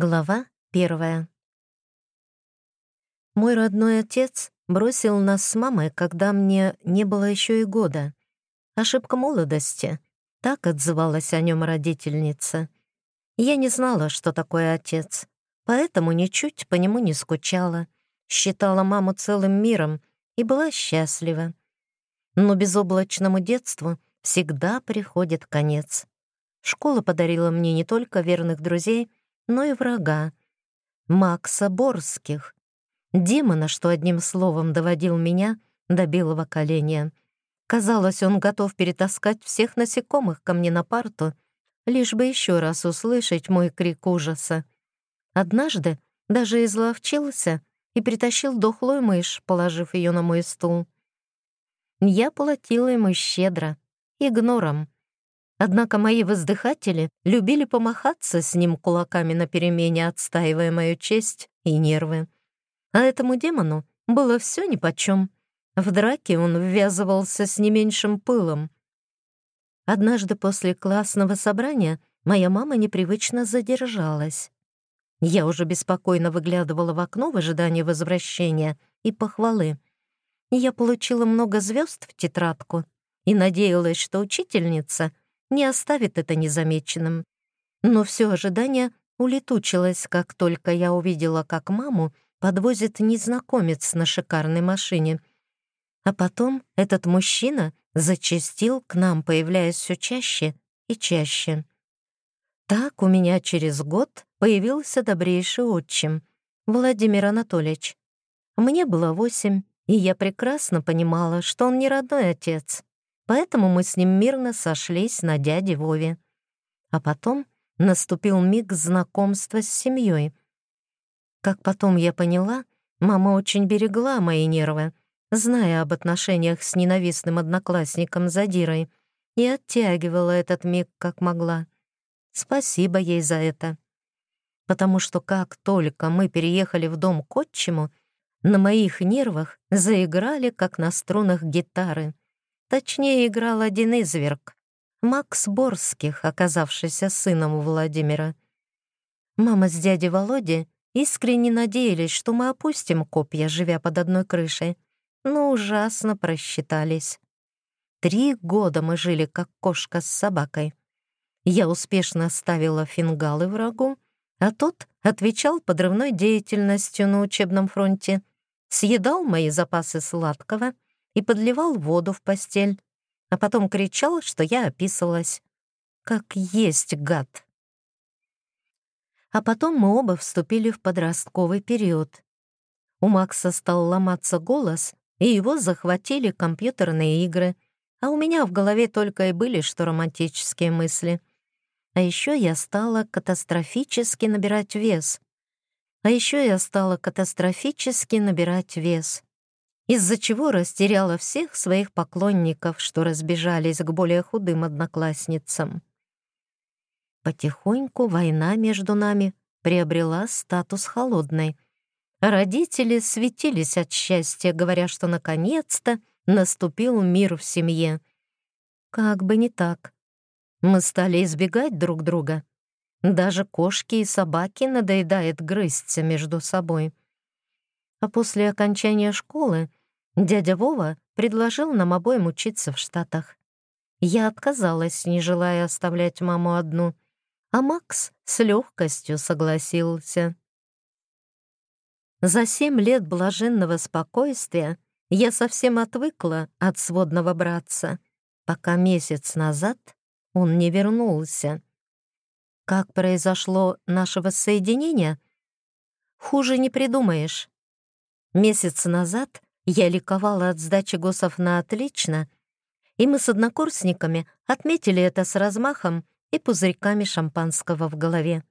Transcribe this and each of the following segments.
Глава первая. Мой родной отец бросил нас с мамой, когда мне не было еще и года. Ошибка молодости. Так отзывалась о нем родительница. Я не знала, что такое отец, поэтому ничуть по нему не скучала, считала маму целым миром и была счастлива. Но безоблачному детству всегда приходит конец. Школа подарила мне не только верных друзей, но и врага. Макса Борских, демона, что одним словом доводил меня до белого коленя. Казалось, он готов перетаскать всех насекомых ко мне на парту, лишь бы еще раз услышать мой крик ужаса. Однажды даже изловчился и притащил дохлую мышь, положив ее на мой стул. Я платила ему щедро, игнором, Однако мои воздыхатели любили помахаться с ним кулаками на перемене, отстаивая мою честь и нервы. А этому демону было все нипочем. В драке он ввязывался с не меньшим пылом. Однажды после классного собрания моя мама непривычно задержалась. Я уже беспокойно выглядывала в окно в ожидании возвращения и похвалы. Я получила много звезд в тетрадку и надеялась, что учительница — не оставит это незамеченным. Но все ожидание улетучилось, как только я увидела, как маму подвозит незнакомец на шикарной машине. А потом этот мужчина зачастил к нам, появляясь все чаще и чаще. Так у меня через год появился добрейший отчим, Владимир Анатольевич. Мне было восемь, и я прекрасно понимала, что он не родной отец. Поэтому мы с ним мирно сошлись на дяде Вове. А потом наступил миг знакомства с семьей. Как потом я поняла, мама очень берегла мои нервы, зная об отношениях с ненавистным одноклассником Задирой, и оттягивала этот миг как могла. Спасибо ей за это. Потому что как только мы переехали в дом к отчиму, на моих нервах заиграли, как на струнах гитары. Точнее, играл один изверг — Макс Борских, оказавшийся сыном Владимира. Мама с дядей Володей искренне надеялись, что мы опустим копья, живя под одной крышей, но ужасно просчитались. Три года мы жили, как кошка с собакой. Я успешно ставила фингалы врагу, а тот отвечал подрывной деятельностью на учебном фронте, съедал мои запасы сладкого — и подливал воду в постель, а потом кричал, что я описалась. Как есть гад. А потом мы оба вступили в подростковый период. У Макса стал ломаться голос, и его захватили компьютерные игры, а у меня в голове только и были что романтические мысли. А еще я стала катастрофически набирать вес. А еще я стала катастрофически набирать вес из-за чего растеряла всех своих поклонников, что разбежались к более худым одноклассницам. Потихоньку война между нами приобрела статус холодной. Родители светились от счастья, говоря, что наконец-то наступил мир в семье. Как бы не так. Мы стали избегать друг друга. Даже кошки и собаки надоедает грызться между собой. А после окончания школы Дядя Вова предложил нам обоим учиться в Штатах. Я отказалась, не желая оставлять маму одну, а Макс с легкостью согласился. За семь лет блаженного спокойствия я совсем отвыкла от сводного братца, пока месяц назад он не вернулся. Как произошло наше воссоединение? Хуже не придумаешь. Месяц назад я ликовала от сдачи госов на отлично, и мы с однокурсниками отметили это с размахом и пузырьками шампанского в голове.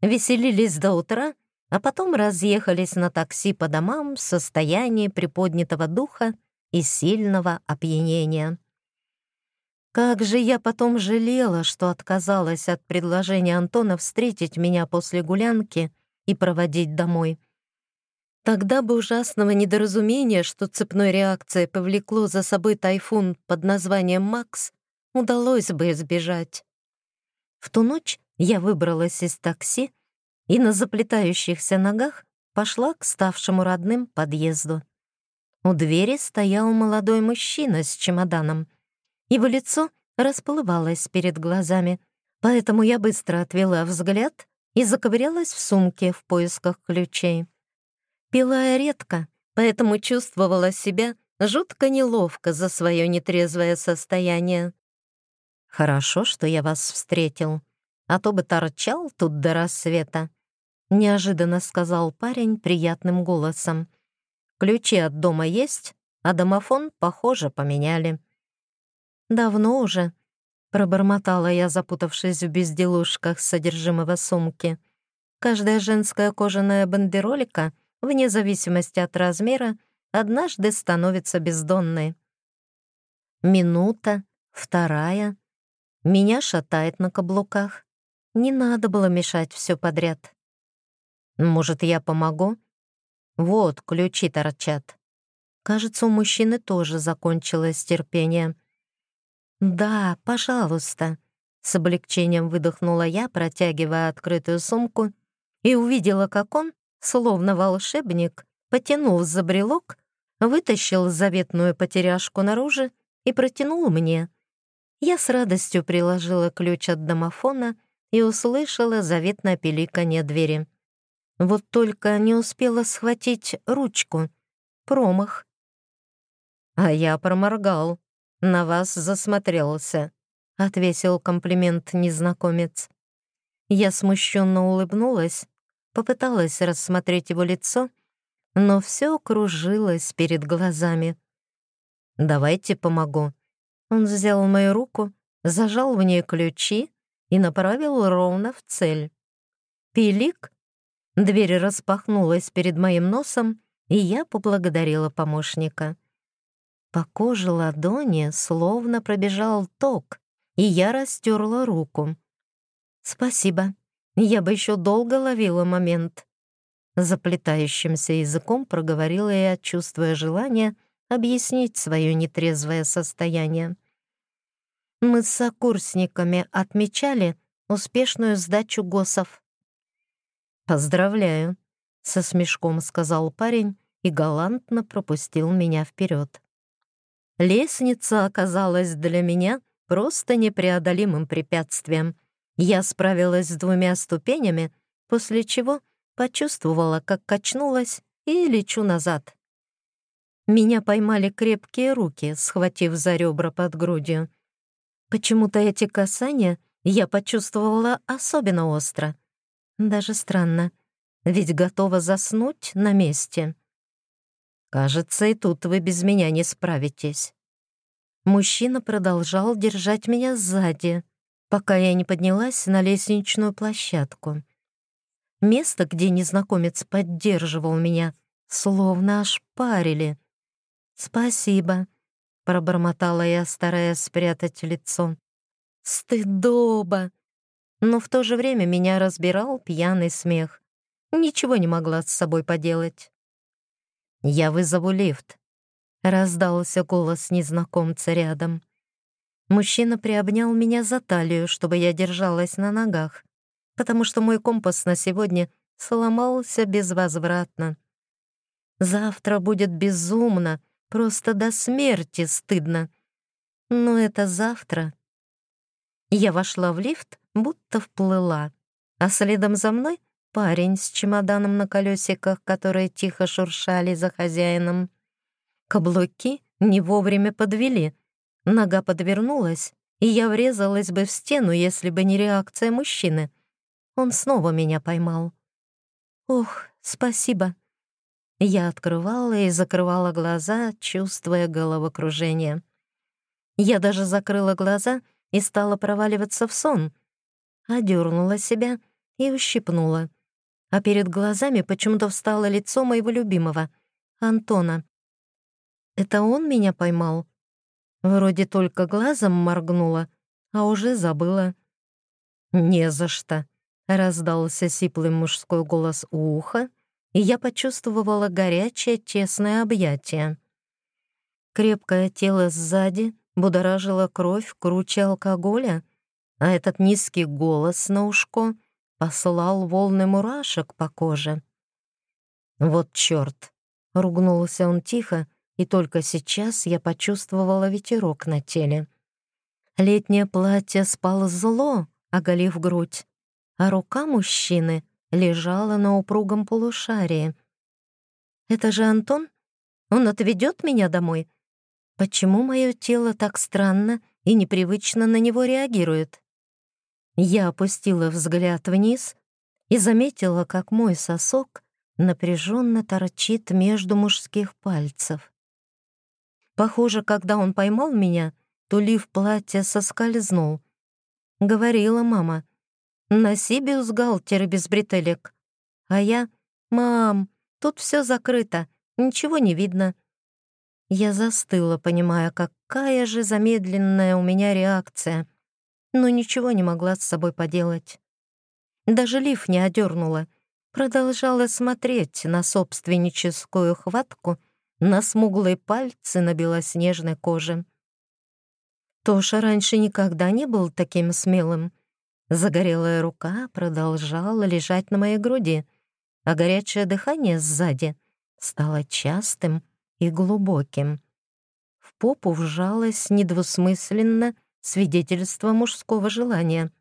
Веселились до утра, а потом разъехались на такси по домам в состоянии приподнятого духа и сильного опьянения. Как же я потом жалела, что отказалась от предложения Антона встретить меня после гулянки и проводить домой. Тогда бы ужасного недоразумения, что цепной реакцией повлекло за собой тайфун под названием «Макс», удалось бы избежать. В ту ночь я выбралась из такси и на заплетающихся ногах пошла к ставшему родным подъезду. У двери стоял молодой мужчина с чемоданом. Его лицо расплывалось перед глазами, поэтому я быстро отвела взгляд и заковырялась в сумке в поисках ключей. Пила я редко, поэтому чувствовала себя жутко неловко за свое нетрезвое состояние. «Хорошо, что я вас встретил, а то бы торчал тут до рассвета», неожиданно сказал парень приятным голосом. «Ключи от дома есть, а домофон, похоже, поменяли». «Давно уже», — пробормотала я, запутавшись в безделушках содержимого сумки. «Каждая женская кожаная бандеролика, вне зависимости от размера, однажды становится бездонной». Минута, вторая. Меня шатает на каблуках. Не надо было мешать все подряд. Может, я помогу? Вот, ключи торчат. Кажется, у мужчины тоже закончилось терпение. «Да, пожалуйста», — с облегчением выдохнула я, протягивая открытую сумку, и увидела, как он, словно волшебник, потянул за брелок, вытащил заветную потеряшку наружу и протянул мне. Я с радостью приложила ключ от домофона и услышала заветное пиликанье двери. Вот только не успела схватить ручку. Промах. А я проморгал. «На вас засмотрелся», — отвесил комплимент незнакомец. Я смущенно улыбнулась, попыталась рассмотреть его лицо, но все кружилось перед глазами. «Давайте помогу». Он взял мою руку, зажал в ней ключи и направил ровно в цель. Пилик. Дверь распахнулась перед моим носом, и я поблагодарила помощника. По коже ладони словно пробежал ток, и я растерла руку. «Спасибо. Я бы еще долго ловила момент». Заплетающимся языком проговорила я, чувствуя желание объяснить свое нетрезвое состояние. Мы с сокурсниками отмечали успешную сдачу ГОСов. «Поздравляю», — со смешком сказал парень и галантно пропустил меня вперед. Лестница оказалась для меня просто непреодолимым препятствием. Я справилась с двумя ступенями, после чего почувствовала, как качнулась и лечу назад. Меня поймали крепкие руки, схватив за ребра под грудью. Почему-то эти касания я почувствовала особенно остро. Даже странно, ведь готова заснуть на месте. «Кажется, и тут вы без меня не справитесь». Мужчина продолжал держать меня сзади, пока я не поднялась на лестничную площадку. Место, где незнакомец поддерживал меня, словно ошпарили. «Спасибо», — пробормотала я, стараясь спрятать лицо. «Стыдоба!» Но в то же время меня разбирал пьяный смех. Ничего не могла с собой поделать. «Я вызову лифт», — раздался голос незнакомца рядом. Мужчина приобнял меня за талию, чтобы я держалась на ногах, потому что мой компас на сегодня сломался безвозвратно. Завтра будет безумно, просто до смерти стыдно. Но это завтра. Я вошла в лифт, будто вплыла, а следом за мной — парень с чемоданом на колесиках, которые тихо шуршали за хозяином. Каблуки не вовремя подвели. Нога подвернулась, и я врезалась бы в стену, если бы не реакция мужчины. Он снова меня поймал. «Ох, спасибо». Я открывала и закрывала глаза, чувствуя головокружение. Я даже закрыла глаза и стала проваливаться в сон. Одернула себя и ущипнула а перед глазами почему-то встало лицо моего любимого, Антона. Это он меня поймал? Вроде только глазом моргнула, а уже забыла. «Не за что», — раздался сиплый мужской голос у уха, и я почувствовала горячее тесное объятие. Крепкое тело сзади будоражило кровь круче алкоголя, а этот низкий голос на ушко послал волны мурашек по коже. «Вот чёрт!» — ругнулся он тихо, и только сейчас я почувствовала ветерок на теле. Летнее платье спало зло, оголив грудь, а рука мужчины лежала на упругом полушарии. «Это же Антон? Он отведет меня домой? Почему мое тело так странно и непривычно на него реагирует?» Я опустила взгляд вниз и заметила, как мой сосок напряженно торчит между мужских пальцев. Похоже, когда он поймал меня, то лиф платья соскользнул. Говорила мама, «Носи бюстгальтер без бретелек». А я, «Мам, тут все закрыто, ничего не видно». Я застыла, понимая, какая же замедленная у меня реакция, но ничего не могла с собой поделать. Даже лиф не одернула, продолжала смотреть на собственническую хватку, на смуглые пальцы на белоснежной коже. Тоша раньше никогда не был таким смелым. Загорелая рука продолжала лежать на моей груди, а горячее дыхание сзади стало частым и глубоким. В попу вжалось недвусмысленно свидетельство мужского желания.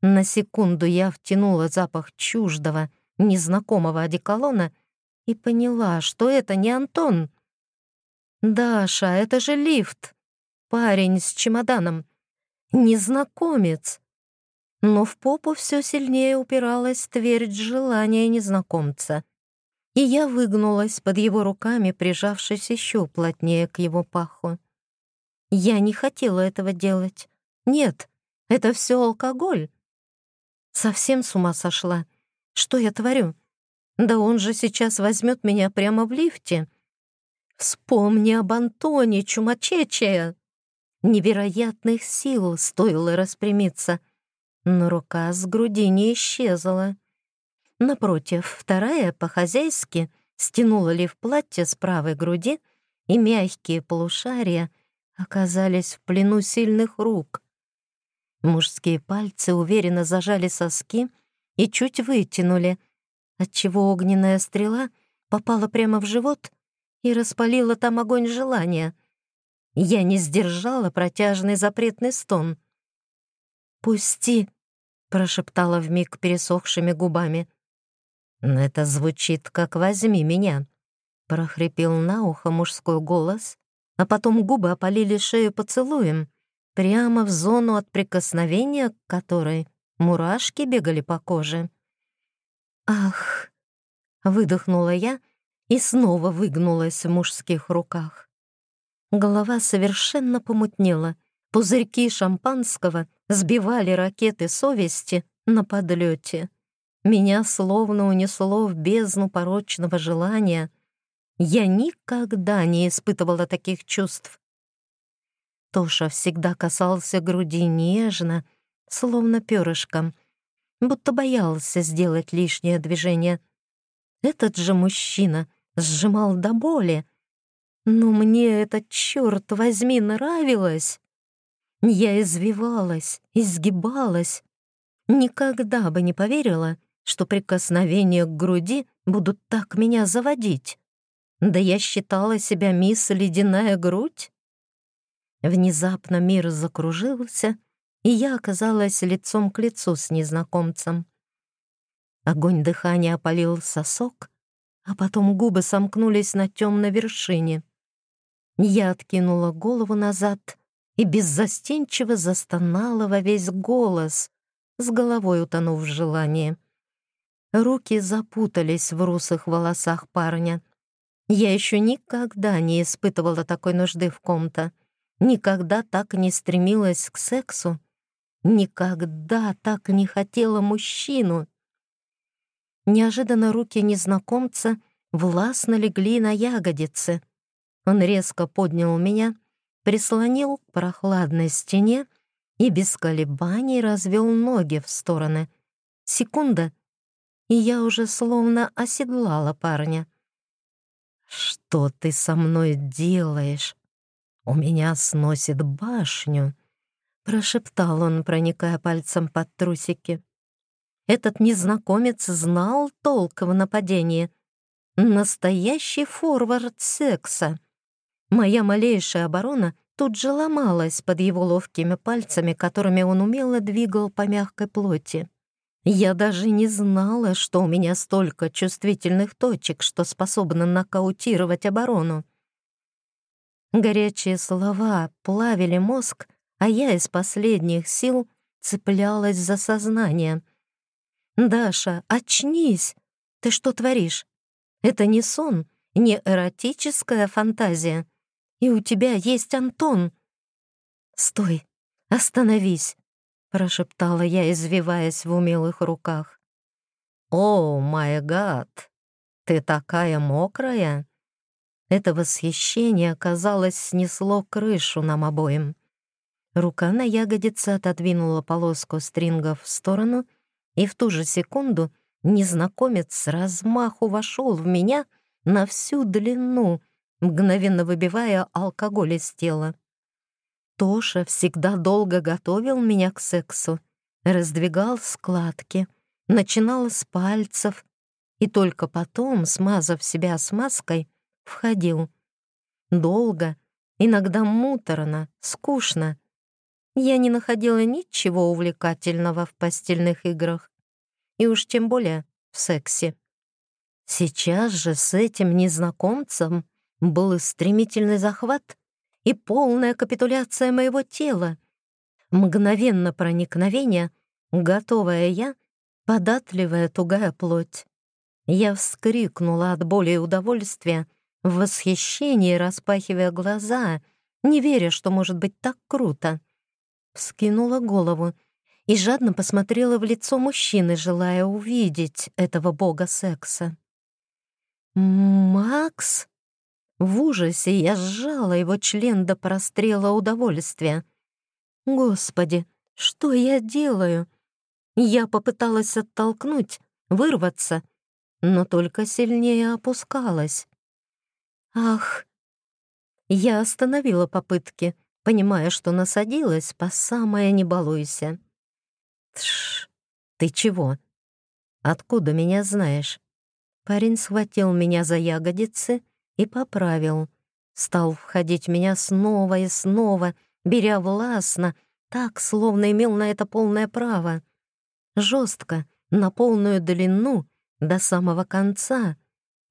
На секунду я втянула запах чуждого, незнакомого одеколона и поняла, что это не Антон. «Даша, это же лифт!» парень с чемоданом, незнакомец. Но в попу все сильнее упиралась твердь желания незнакомца. И я выгнулась под его руками, прижавшись еще плотнее к его паху. Я не хотела этого делать. Нет, это все алкоголь. Совсем с ума сошла. Что я творю? Да он же сейчас возьмет меня прямо в лифте. Вспомни об Антоне, чумачечая. Невероятных сил стоило распрямиться, но рука с груди не исчезла. Напротив, вторая по-хозяйски стянула ли в платье с правой груди, и мягкие полушария оказались в плену сильных рук. Мужские пальцы уверенно зажали соски и чуть вытянули, отчего огненная стрела попала прямо в живот и распалила там огонь желания. Я не сдержала протяжный запретный стон. «Пусти!» — прошептала вмиг пересохшими губами. «Это звучит, как «возьми меня», — прохрипел на ухо мужской голос, а потом губы опалили шею поцелуем, прямо в зону от прикосновения к которой мурашки бегали по коже. «Ах!» — выдохнула я и снова выгнулась в мужских руках. Голова совершенно помутнела. Пузырьки шампанского сбивали ракеты совести на подлете. Меня словно унесло в бездну порочного желания. Я никогда не испытывала таких чувств. Тоша всегда касался груди нежно, словно перышком, будто боялся сделать лишнее движение. Этот же мужчина сжимал до боли, но мне это, черт возьми, нравилось. Я извивалась, изгибалась. Никогда бы не поверила, что прикосновения к груди будут так меня заводить. Да я считала себя мисс Ледяная грудь. Внезапно мир закружился, и я оказалась лицом к лицу с незнакомцем. Огонь дыхания опалил сосок, а потом губы сомкнулись на темной вершине. Я откинула голову назад и беззастенчиво застонала во весь голос, с головой утонув в желании. Руки запутались в русых волосах парня. Я еще никогда не испытывала такой нужды в ком-то, никогда так не стремилась к сексу, никогда так не хотела мужчину. Неожиданно руки незнакомца властно легли на ягодицы — он резко поднял меня, прислонил к прохладной стене и без колебаний развел ноги в стороны. Секунда, и я уже словно оседлала парня. «Что ты со мной делаешь? У меня сносит башню», — прошептал он, проникая пальцем под трусики. Этот незнакомец знал толк в нападении. Настоящий форвард секса. Моя малейшая оборона тут же ломалась под его ловкими пальцами, которыми он умело двигал по мягкой плоти. Я даже не знала, что у меня столько чувствительных точек, что способна нокаутировать оборону. Горячие слова плавили мозг, а я из последних сил цеплялась за сознание. «Даша, очнись! Ты что творишь? Это не сон, не эротическая фантазия. И у тебя есть Антон!» «Стой! Остановись!» — прошептала я, извиваясь в умелых руках. «О, май гад! Ты такая мокрая!» Это восхищение, казалось, снесло крышу нам обоим. Рука на ягодице отодвинула полоску стрингов в сторону, и в ту же секунду незнакомец с размаху вошел в меня на всю длину, мгновенно выбивая алкоголь из тела. Тоша всегда долго готовил меня к сексу, раздвигал складки, начинал с пальцев и только потом, смазав себя смазкой, входил. Долго, иногда муторно, скучно. Я не находила ничего увлекательного в постельных играх, и уж тем более в сексе. Сейчас же с этим незнакомцем был стремительный захват и полная капитуляция моего тела. Мгновенно проникновение, готовая я, податливая тугая плоть. Я вскрикнула от боли и удовольствия, в восхищении распахивая глаза, не веря, что может быть так круто. Вскинула голову и жадно посмотрела в лицо мужчины, желая увидеть этого бога секса. «Макс?» В ужасе я сжала его член до прострела удовольствия. «Господи, что я делаю?» Я попыталась оттолкнуть, вырваться, но только сильнее опускалась. «Ах!» Я остановила попытки, понимая, что насадилась по самое «не балуйся». «Тш, ты чего? Откуда меня знаешь?» Парень схватил меня за ягодицы и поправил. Стал входить меня снова и снова, беря властно, так, словно имел на это полное право. Жестко, на полную длину, до самого конца.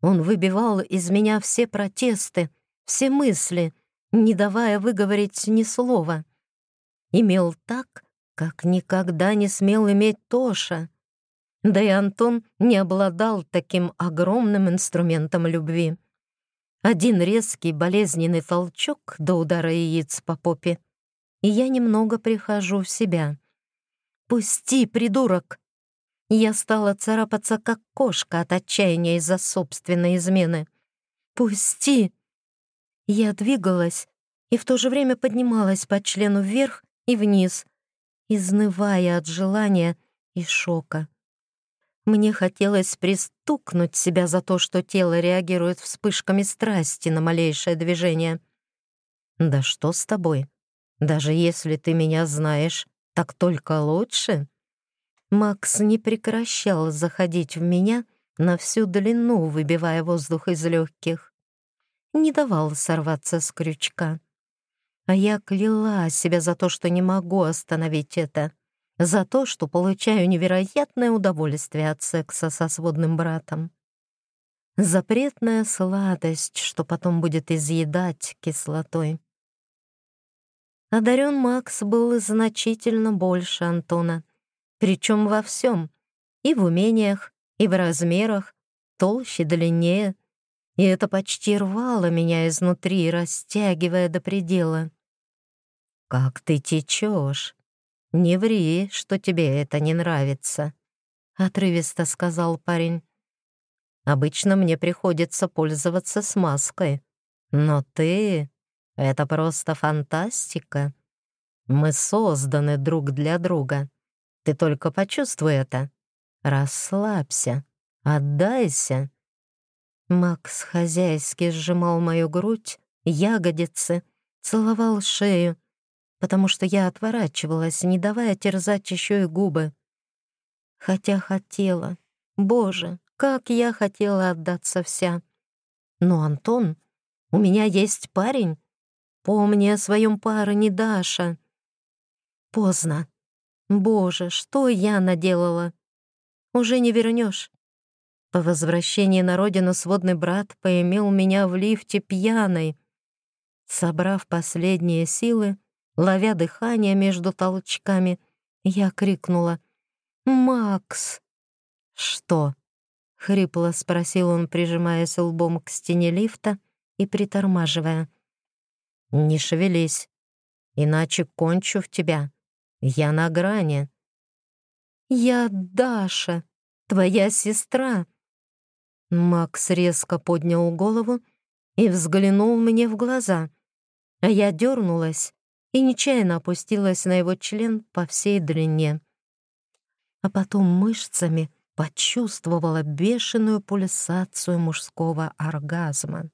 Он выбивал из меня все протесты, все мысли, не давая выговорить ни слова. Имел так, как никогда не смел иметь Тоша. Да и Антон не обладал таким огромным инструментом любви. Один резкий болезненный толчок до удара яиц по попе, и я немного прихожу в себя. «Пусти, придурок!» Я стала царапаться, как кошка от отчаяния из-за собственной измены. «Пусти!» Я двигалась и в то же время поднималась по члену вверх и вниз, изнывая от желания и шока. Мне хотелось пристукнуть себя за то, что тело реагирует вспышками страсти на малейшее движение. «Да что с тобой? Даже если ты меня знаешь, так только лучше?» Макс не прекращал заходить в меня на всю длину, выбивая воздух из легких. Не давал сорваться с крючка. А я кляла себя за то, что не могу остановить это за то, что получаю невероятное удовольствие от секса со сводным братом. Запретная сладость, что потом будет изъедать кислотой. Одарен Макс был значительно больше Антона, причем во всем, и в умениях, и в размерах, толще, длиннее, и это почти рвало меня изнутри, растягивая до предела. «Как ты течешь!» «Не ври, что тебе это не нравится», — отрывисто сказал парень. «Обычно мне приходится пользоваться смазкой, но ты — это просто фантастика. Мы созданы друг для друга. Ты только почувствуй это. Расслабься, отдайся». Макс хозяйски сжимал мою грудь, ягодицы, целовал шею, потому что я отворачивалась, не давая терзать еще и губы. Хотя хотела. Боже, как я хотела отдаться вся. Но, Антон, у меня есть парень. Помни о своем парне, Даша. Поздно. Боже, что я наделала? Уже не вернешь. По возвращении на родину сводный брат поимел меня в лифте пьяной. Собрав последние силы, ловя дыхание между толчками, я крикнула «Макс!» «Что?» — хрипло спросил он, прижимаясь лбом к стене лифта и притормаживая. «Не шевелись, иначе кончу в тебя. Я на грани». «Я Даша, твоя сестра», Макс резко поднял голову и взглянул мне в глаза, а я дернулась и нечаянно опустилась на его член по всей длине. А потом мышцами почувствовала бешеную пульсацию мужского оргазма.